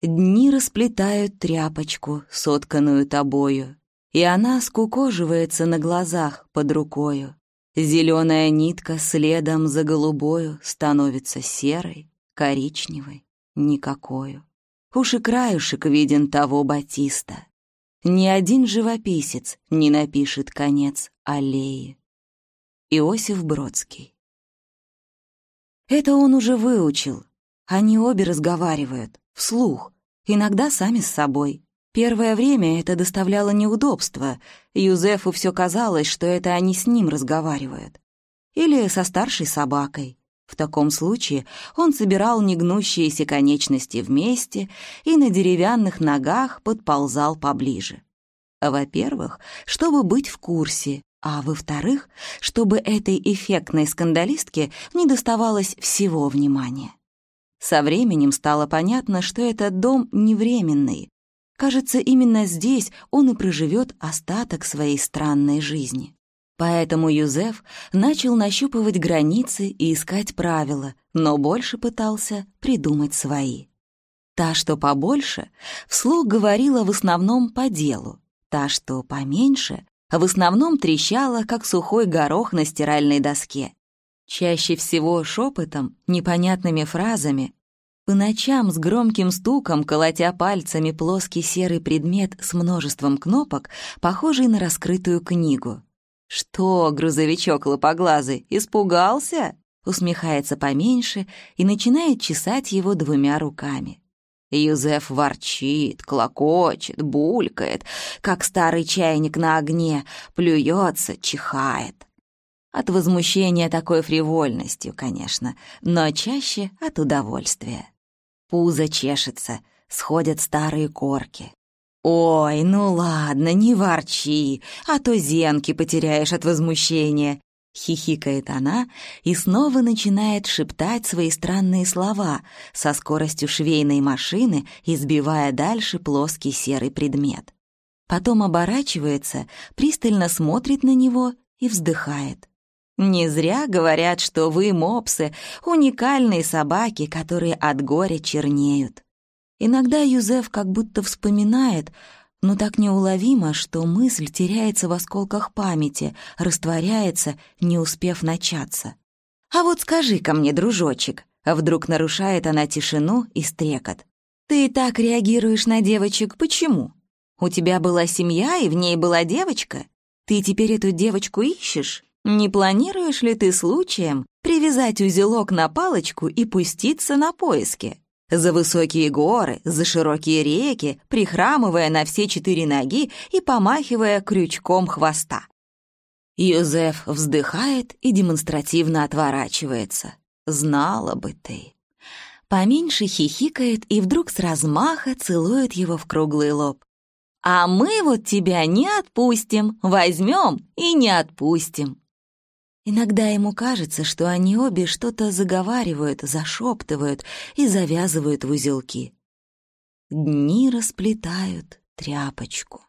Дни расплетают тряпочку, сотканную тобою, и она скукоживается на глазах под рукою. Зеленая нитка следом за голубою становится серой, коричневой, никакою. Уж и краюшек виден того батиста. Ни один живописец не напишет конец аллеи. Иосиф Бродский Это он уже выучил. Они обе разговаривают, вслух, иногда сами с собой. Первое время это доставляло неудобства. Юзефу все казалось, что это они с ним разговаривают. Или со старшей собакой. В таком случае он собирал негнущиеся конечности вместе и на деревянных ногах подползал поближе. Во-первых, чтобы быть в курсе, а во-вторых, чтобы этой эффектной скандалистке не доставалось всего внимания. Со временем стало понятно, что этот дом не временный. Кажется, именно здесь он и проживет остаток своей странной жизни. Поэтому Юзеф начал нащупывать границы и искать правила, но больше пытался придумать свои. Та, что побольше, вслух говорила в основном по делу. Та, что поменьше, в основном трещала, как сухой горох на стиральной доске. Чаще всего шепотом, непонятными фразами, по ночам с громким стуком, колотя пальцами плоский серый предмет с множеством кнопок, похожий на раскрытую книгу. «Что, грузовичок лопоглазый, испугался?» Усмехается поменьше и начинает чесать его двумя руками. Юзеф ворчит, клокочет, булькает, как старый чайник на огне, плюется, чихает. От возмущения такой фривольностью, конечно, но чаще от удовольствия. Пузо чешется, сходят старые корки. «Ой, ну ладно, не ворчи, а то зенки потеряешь от возмущения», — хихикает она и снова начинает шептать свои странные слова со скоростью швейной машины, избивая дальше плоский серый предмет. Потом оборачивается, пристально смотрит на него и вздыхает. Не зря говорят, что вы, мопсы, уникальные собаки, которые от горя чернеют. Иногда Юзеф как будто вспоминает, но так неуловимо, что мысль теряется в осколках памяти, растворяется, не успев начаться. «А вот скажи-ка мне, дружочек», вдруг нарушает она тишину и стрекот. «Ты так реагируешь на девочек, почему? У тебя была семья, и в ней была девочка? Ты теперь эту девочку ищешь? Не планируешь ли ты случаем привязать узелок на палочку и пуститься на поиски?» за высокие горы, за широкие реки, прихрамывая на все четыре ноги и помахивая крючком хвоста. Юзеф вздыхает и демонстративно отворачивается. «Знала бы ты». Поменьше хихикает и вдруг с размаха целует его в круглый лоб. «А мы вот тебя не отпустим, возьмем и не отпустим». Иногда ему кажется, что они обе что-то заговаривают, зашептывают и завязывают в узелки. Дни расплетают тряпочку.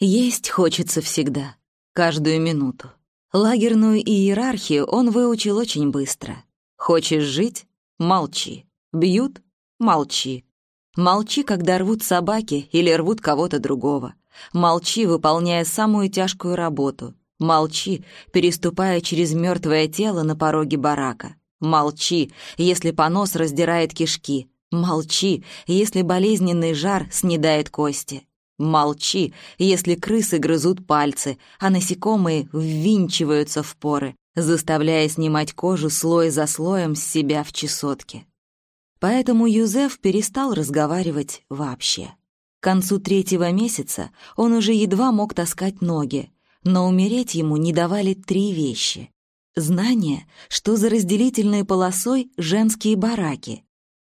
Есть хочется всегда, каждую минуту. Лагерную иерархию он выучил очень быстро. Хочешь жить — молчи. Бьют — молчи. Молчи, когда рвут собаки или рвут кого-то другого. Молчи, выполняя самую тяжкую работу — Молчи, переступая через мертвое тело на пороге барака. Молчи, если понос раздирает кишки. Молчи, если болезненный жар снедает кости. Молчи, если крысы грызут пальцы, а насекомые ввинчиваются в поры, заставляя снимать кожу слой за слоем с себя в чесотке. Поэтому Юзеф перестал разговаривать вообще. К концу третьего месяца он уже едва мог таскать ноги, но умереть ему не давали три вещи. Знание, что за разделительной полосой женские бараки.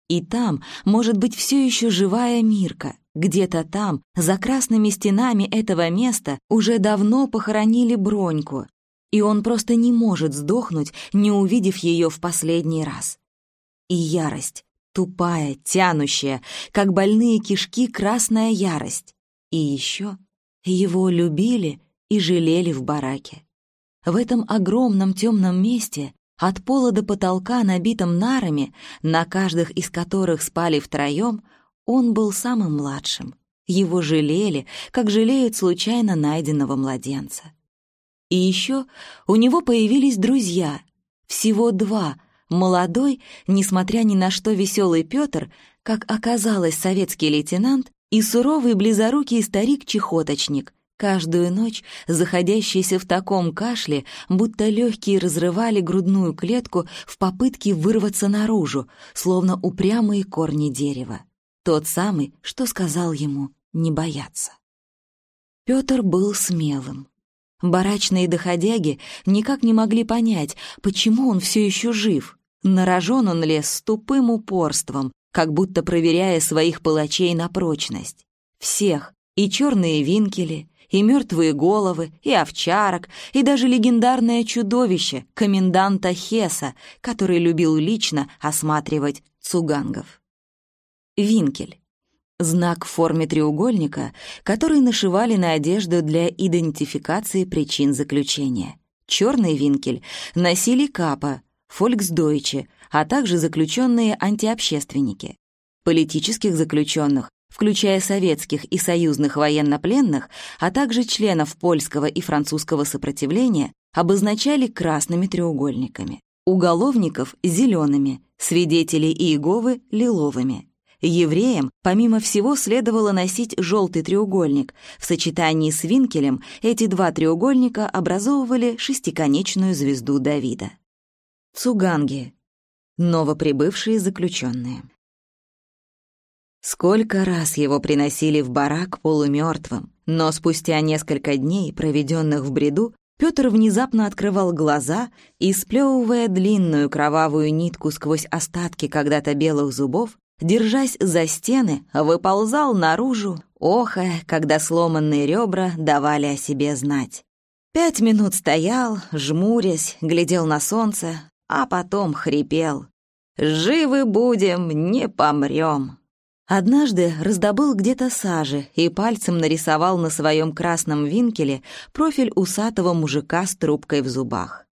И там может быть все еще живая Мирка. Где-то там, за красными стенами этого места, уже давно похоронили Броньку, и он просто не может сдохнуть, не увидев ее в последний раз. И ярость, тупая, тянущая, как больные кишки красная ярость. И еще его любили и жалели в бараке. В этом огромном темном месте От пола до потолка, набитым нарами, на каждых из которых спали втроем, он был самым младшим. Его жалели, как жалеют случайно найденного младенца. И еще у него появились друзья, всего два, молодой, несмотря ни на что веселый Петр, как оказалось советский лейтенант, и суровый близорукий старик-чехоточник, каждую ночь заходящийся в таком кашле, будто легкие разрывали грудную клетку в попытке вырваться наружу, словно упрямые корни дерева. Тот самый, что сказал ему не бояться. Петр был смелым. Барачные доходяги никак не могли понять, почему он все еще жив. На рожон он лез с тупым упорством, как будто проверяя своих палачей на прочность. Всех, и черные винкели, и мертвые головы, и овчарок, и даже легендарное чудовище, коменданта Хеса, который любил лично осматривать цугангов. Винкель. Знак в форме треугольника, который нашивали на одежду для идентификации причин заключения. Черный винкель носили капа, фольксдойче, а также заключенные антиобщественники. Политических заключенных, включая советских и союзных военнопленных, а также членов польского и французского сопротивления, обозначали красными треугольниками. Уголовников — зелеными, свидетелей Иеговы — лиловыми. Евреям, помимо всего, следовало носить желтый треугольник. В сочетании с винкелем эти два треугольника образовывали шестиконечную звезду Давида. Цуганги. Новоприбывшие заключенные. Сколько раз его приносили в барак полумертвым, но спустя несколько дней, проведенных в бреду, Петр внезапно открывал глаза и, сплевывая длинную кровавую нитку сквозь остатки когда-то белых зубов, держась за стены, выползал наружу, охая, когда сломанные ребра давали о себе знать. Пять минут стоял, жмурясь, глядел на солнце, а потом хрипел. «Живы будем, не помрем». Однажды раздобыл где-то сажи и пальцем нарисовал на своем красном винкеле профиль усатого мужика с трубкой в зубах.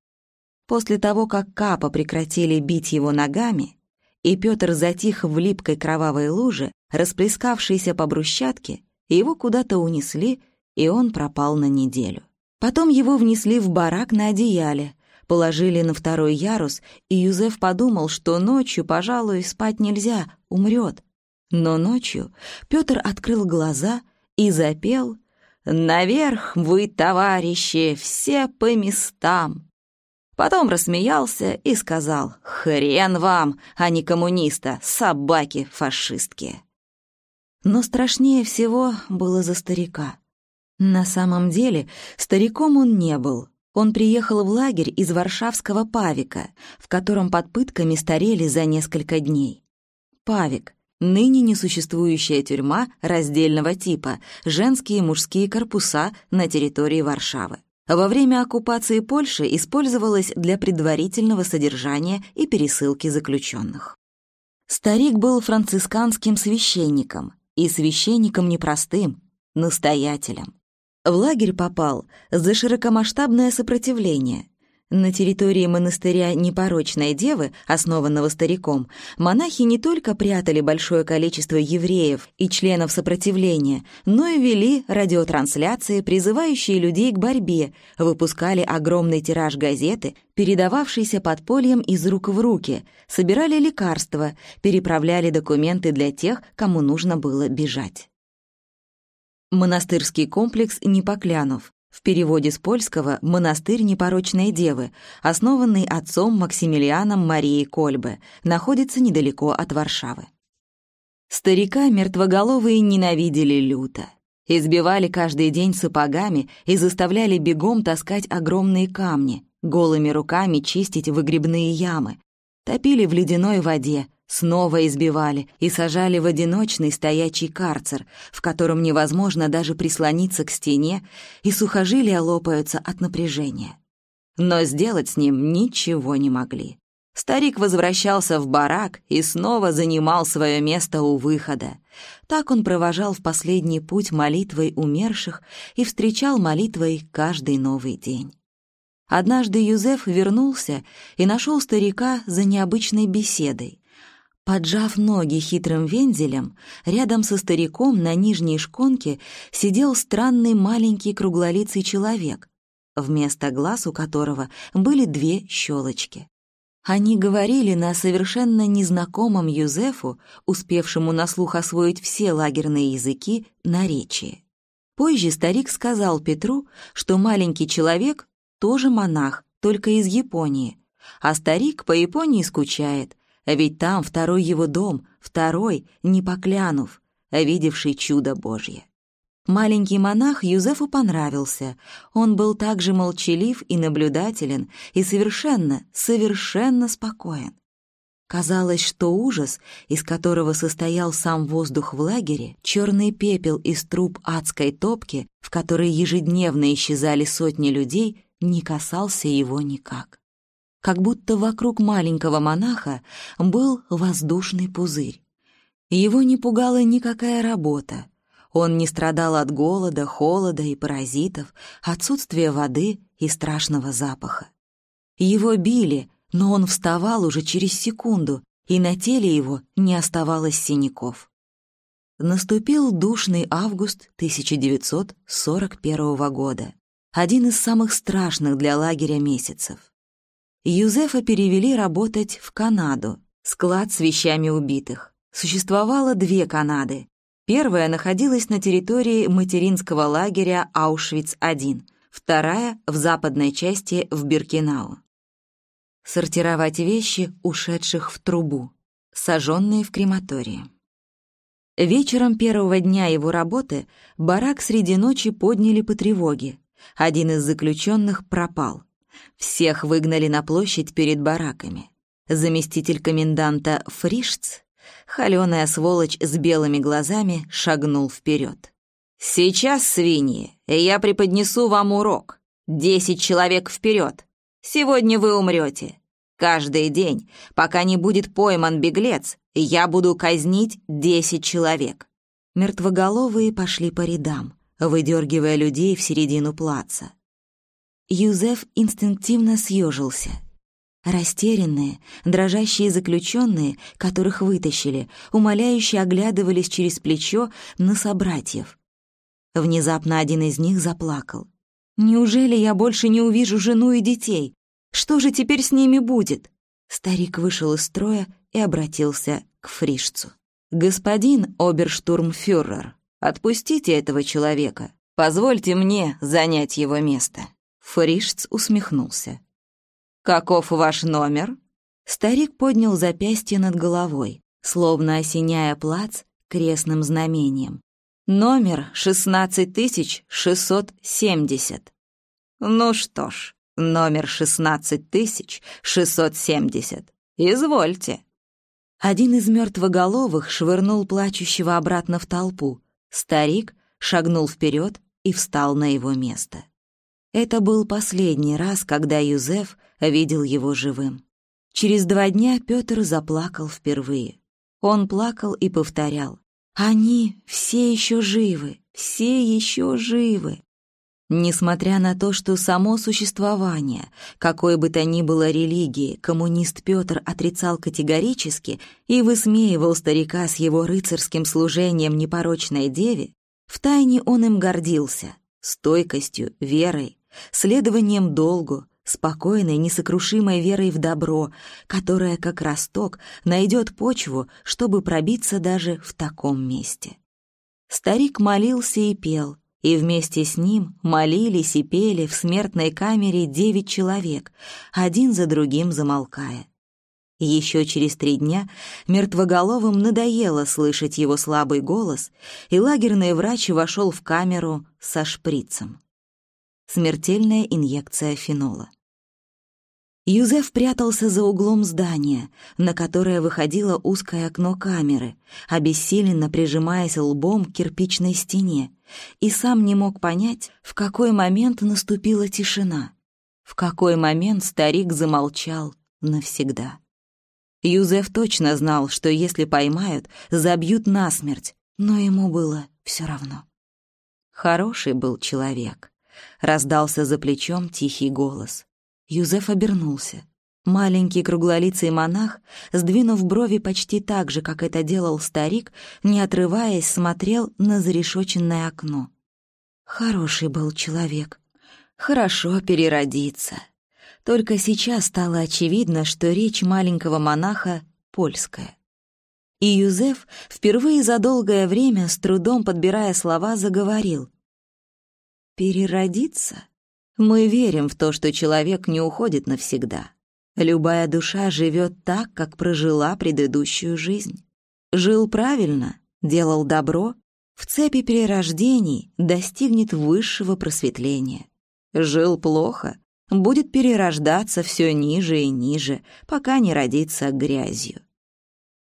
После того, как Капа прекратили бить его ногами, и Петр затих в липкой кровавой луже, расплескавшейся по брусчатке, его куда-то унесли, и он пропал на неделю. Потом его внесли в барак на одеяле, положили на второй ярус, и Юзеф подумал, что ночью, пожалуй, спать нельзя, умрет. Но ночью Петр открыл глаза и запел «Наверх вы, товарищи, все по местам!» Потом рассмеялся и сказал «Хрен вам, а не коммуниста, собаки фашистские». Но страшнее всего было за старика. На самом деле стариком он не был. Он приехал в лагерь из варшавского Павика, в котором под пытками старели за несколько дней. Павик — ныне несуществующая тюрьма раздельного типа, женские и мужские корпуса на территории Варшавы во время оккупации Польши использовалась для предварительного содержания и пересылки заключенных. Старик был францисканским священником, и священником непростым, настоятелем. В лагерь попал за широкомасштабное сопротивление, на территории монастыря Непорочной Девы, основанного стариком, монахи не только прятали большое количество евреев и членов сопротивления, но и вели радиотрансляции, призывающие людей к борьбе, выпускали огромный тираж газеты, передававшийся подпольем из рук в руки, собирали лекарства, переправляли документы для тех, кому нужно было бежать. Монастырский комплекс Непоклянов в переводе с польского «Монастырь непорочной девы», основанный отцом Максимилианом Марией Кольбе, находится недалеко от Варшавы. Старика мертвоголовые ненавидели люто. Избивали каждый день сапогами и заставляли бегом таскать огромные камни, голыми руками чистить выгребные ямы, топили в ледяной воде, Снова избивали и сажали в одиночный стоячий карцер, в котором невозможно даже прислониться к стене, и сухожилия лопаются от напряжения. Но сделать с ним ничего не могли. Старик возвращался в барак и снова занимал свое место у выхода. Так он провожал в последний путь молитвой умерших и встречал молитвой каждый новый день. Однажды Юзеф вернулся и нашел старика за необычной беседой. Поджав ноги хитрым вензелем, рядом со стариком на нижней шконке сидел странный маленький круглолицый человек, вместо глаз у которого были две щелочки. Они говорили на совершенно незнакомом Юзефу, успевшему на слух освоить все лагерные языки, наречии. Позже старик сказал Петру, что маленький человек тоже монах, только из Японии, а старик по Японии скучает, ведь там второй его дом, второй, не поклянув, видевший чудо Божье. Маленький монах Юзефу понравился. Он был также молчалив и наблюдателен, и совершенно, совершенно спокоен. Казалось, что ужас, из которого состоял сам воздух в лагере, черный пепел из труб адской топки, в которой ежедневно исчезали сотни людей, не касался его никак. Как будто вокруг маленького монаха был воздушный пузырь. Его не пугала никакая работа, он не страдал от голода, холода и паразитов, отсутствия воды и страшного запаха. Его били, но он вставал уже через секунду, и на теле его не оставалось синяков. Наступил душный август 1941 года, один из самых страшных для лагеря месяцев. Юзефа перевели работать в Канаду, склад с вещами убитых. Существовало две Канады Первая находилась на территории материнского лагеря Аушвиц-1, вторая — в западной части в Биркинау. Сортировать вещи, ушедших в трубу, сожженные в крематории. Вечером первого дня его работы барак среди ночи подняли по тревоге. Один из заключенных пропал. Всех выгнали на площадь перед бараками. Заместитель коменданта Фришц Холеная сволочь с белыми глазами шагнул вперед. «Сейчас, свиньи, я преподнесу вам урок. Десять человек вперед. Сегодня вы умрете. Каждый день, пока не будет пойман беглец, я буду казнить десять человек». Мертвоголовые пошли по рядам, выдергивая людей в середину плаца. Юзеф инстинктивно съежился — Растерянные, дрожащие заключенные, которых вытащили, умоляюще оглядывались через плечо на собратьев. Внезапно один из них заплакал. «Неужели я больше не увижу жену и детей? Что же теперь с ними будет?» Старик вышел из строя и обратился к фришцу. «Господин оберштурмфюрер, отпустите этого человека. Позвольте мне занять его место». Фришц усмехнулся. «Каков ваш номер?» Старик поднял запястье над головой, словно осеняя плац крестным знамением. «Номер 16670». «Ну что ж, номер 16670. Извольте». Один из мертвоголовых швырнул плачущего обратно в толпу. Старик шагнул вперед и встал на его место. Это был последний раз, когда Юзеф видел его живым. Через два дня Петр заплакал впервые. Он плакал и повторял. «Они все еще живы, все еще живы». Несмотря на то, что само существование, какой бы то ни было религии, коммунист Петр отрицал категорически и высмеивал старика с его рыцарским служением непорочной деве, втайне он им гордился, стойкостью, верой, следованием долгу, спокойной, несокрушимой верой в добро, которая, как росток, найдет почву, чтобы пробиться даже в таком месте. Старик молился и пел, и вместе с ним молились и пели в смертной камере девять человек, один за другим замолкая. Еще через три дня мертвоголовым надоело слышать его слабый голос, и лагерный врач вошел в камеру со шприцем смертельная инъекция фенола. Юзеф прятался за углом здания, на которое выходило узкое окно камеры, обессиленно прижимаясь лбом к кирпичной стене, и сам не мог понять, в какой момент наступила тишина, в какой момент старик замолчал навсегда. Юзеф точно знал, что если поймают, забьют насмерть, но ему было все равно. Хороший был человек. Раздался за плечом тихий голос. Юзеф обернулся. Маленький круглолицый монах, сдвинув брови почти так же, как это делал старик, не отрываясь, смотрел на зарешоченное окно. Хороший был человек. Хорошо переродиться. Только сейчас стало очевидно, что речь маленького монаха польская. И Юзеф, впервые за долгое время, с трудом подбирая слова, заговорил. «Переродиться? Мы верим в то, что человек не уходит навсегда. Любая душа живет так, как прожила предыдущую жизнь. Жил правильно, делал добро, в цепи перерождений достигнет высшего просветления. Жил плохо, будет перерождаться все ниже и ниже, пока не родится грязью.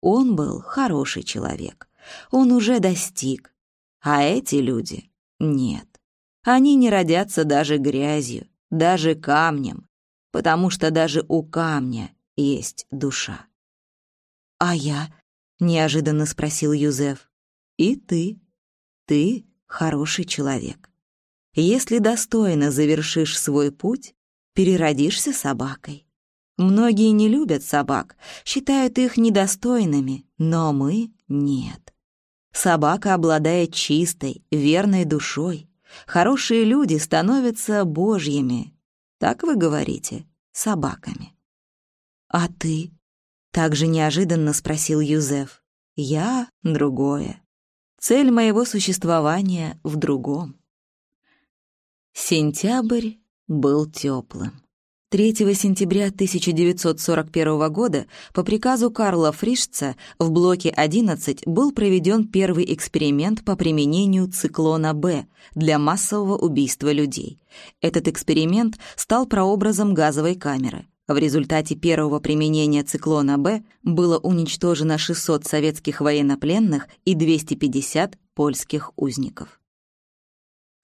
Он был хороший человек, он уже достиг, а эти люди — нет. Они не родятся даже грязью, даже камнем, потому что даже у камня есть душа. «А я?» — неожиданно спросил Юзеф. «И ты. Ты хороший человек. Если достойно завершишь свой путь, переродишься собакой. Многие не любят собак, считают их недостойными, но мы — нет. Собака обладает чистой, верной душой. Хорошие люди становятся божьими, так вы говорите, собаками. А ты? Также неожиданно спросил Юзеф. Я — другое. Цель моего существования в другом. Сентябрь был теплым. 3 сентября 1941 года по приказу Карла Фришца в блоке 11 был проведен первый эксперимент по применению циклона «Б» для массового убийства людей. Этот эксперимент стал прообразом газовой камеры. В результате первого применения циклона «Б» было уничтожено 600 советских военнопленных и 250 польских узников.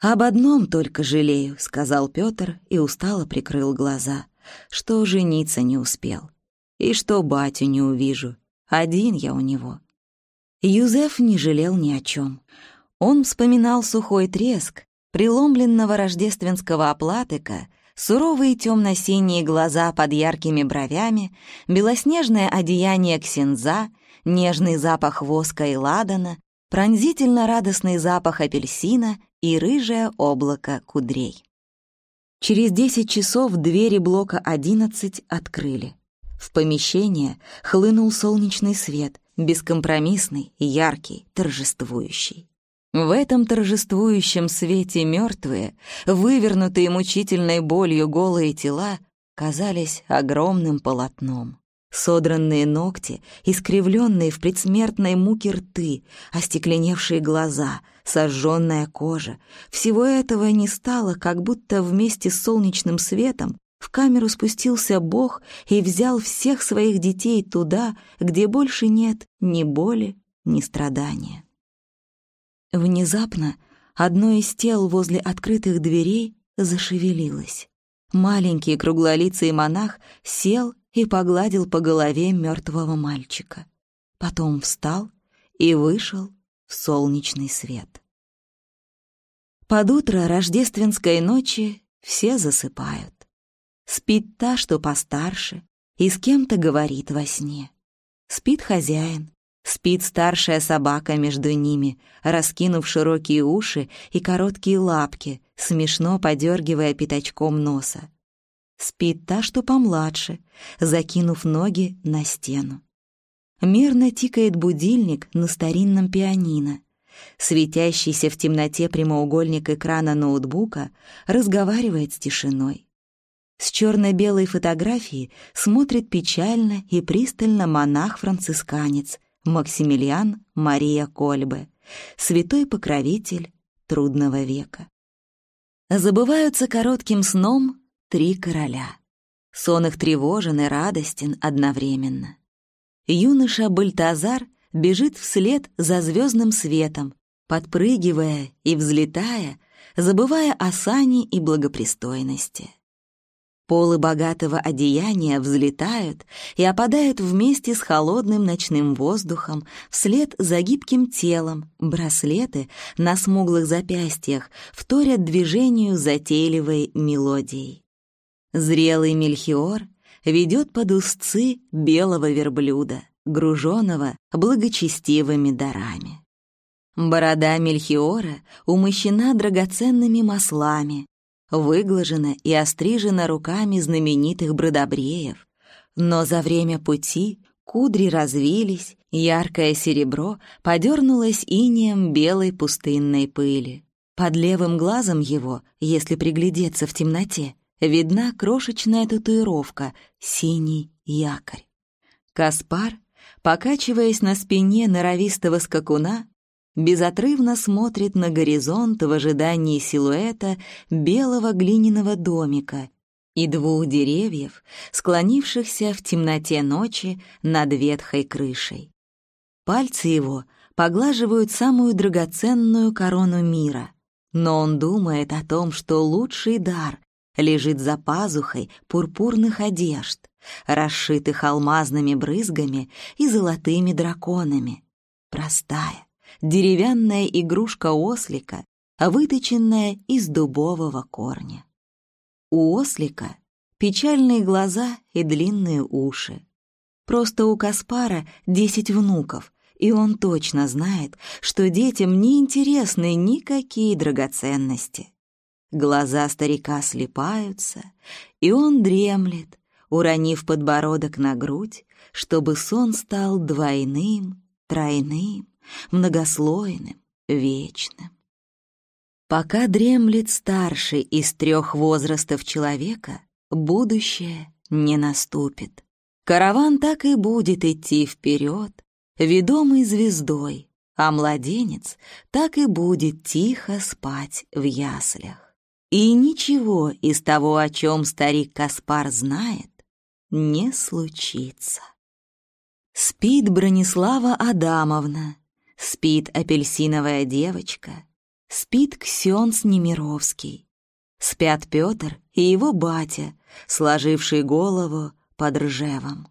«Об одном только жалею», — сказал Пётр и устало прикрыл глаза, «что жениться не успел, и что батю не увижу. Один я у него». Юзеф не жалел ни о чем. Он вспоминал сухой треск, преломленного рождественского оплатыка, суровые темно-синие глаза под яркими бровями, белоснежное одеяние ксенза, нежный запах воска и ладана, пронзительно радостный запах апельсина и рыжее облако кудрей. Через 10 часов двери блока 11 открыли. В помещение хлынул солнечный свет, бескомпромиссный, яркий, торжествующий. В этом торжествующем свете мертвые, вывернутые мучительной болью голые тела казались огромным полотном. Содранные ногти, искривленные в предсмертной муке рты, остекленевшие глаза, сожженная кожа. Всего этого не стало, как будто вместе с солнечным светом в камеру спустился Бог и взял всех своих детей туда, где больше нет ни боли, ни страдания. Внезапно одно из тел возле открытых дверей зашевелилось. Маленький круглолицый монах сел и погладил по голове мертвого мальчика. Потом встал и вышел солнечный свет. Под утро рождественской ночи все засыпают. Спит та, что постарше, и с кем-то говорит во сне. Спит хозяин, спит старшая собака между ними, раскинув широкие уши и короткие лапки, смешно подергивая пятачком носа. Спит та, что помладше, закинув ноги на стену. Мерно тикает будильник на старинном пианино. Светящийся в темноте прямоугольник экрана ноутбука разговаривает с тишиной. С черно-белой фотографии смотрит печально и пристально монах-францисканец Максимилиан Мария Кольбе, святой покровитель трудного века. Забываются коротким сном Три короля. Сон их тревожен и радостен одновременно. Юноша Бальтазар бежит вслед за звездным светом, подпрыгивая и взлетая, забывая о сане и благопристойности. Полы богатого одеяния взлетают и опадают вместе с холодным ночным воздухом вслед за гибким телом, браслеты на смуглых запястьях вторят движению затейливой мелодией. Зрелый Мельхиор ведет под узцы белого верблюда, груженного благочестивыми дарами. Борода Мельхиора умощена драгоценными маслами, выглажена и острижена руками знаменитых бродобреев, но за время пути кудри развились, яркое серебро подернулось инеем белой пустынной пыли. Под левым глазом его, если приглядеться в темноте, видна крошечная татуировка — синий якорь. Каспар, покачиваясь на спине норовистого скакуна, безотрывно смотрит на горизонт в ожидании силуэта белого глиняного домика и двух деревьев, склонившихся в темноте ночи над ветхой крышей. Пальцы его поглаживают самую драгоценную корону мира, но он думает о том, что лучший дар лежит за пазухой пурпурных одежд, расшитых алмазными брызгами и золотыми драконами. Простая, деревянная игрушка ослика, выточенная из дубового корня. У ослика печальные глаза и длинные уши. Просто у Каспара десять внуков, и он точно знает, что детям не интересны никакие драгоценности. Глаза старика слепаются, и он дремлет, уронив подбородок на грудь, чтобы сон стал двойным, тройным, многослойным, вечным. Пока дремлет старший из трех возрастов человека, будущее не наступит. Караван так и будет идти вперед, ведомый звездой, а младенец так и будет тихо спать в яслях. И ничего из того, о чем старик Каспар знает, не случится. Спит Бронислава Адамовна, спит апельсиновая девочка, спит Ксенс Немировский, спят Петр и его батя, сложивший голову под ржевом.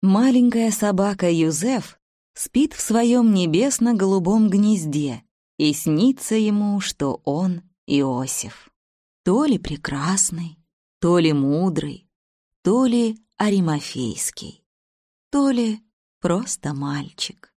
Маленькая собака Юзеф спит в своем небесно-голубом гнезде, и снится ему, что он Иосиф. То ли прекрасный, то ли мудрый, то ли аримофейский, то ли просто мальчик.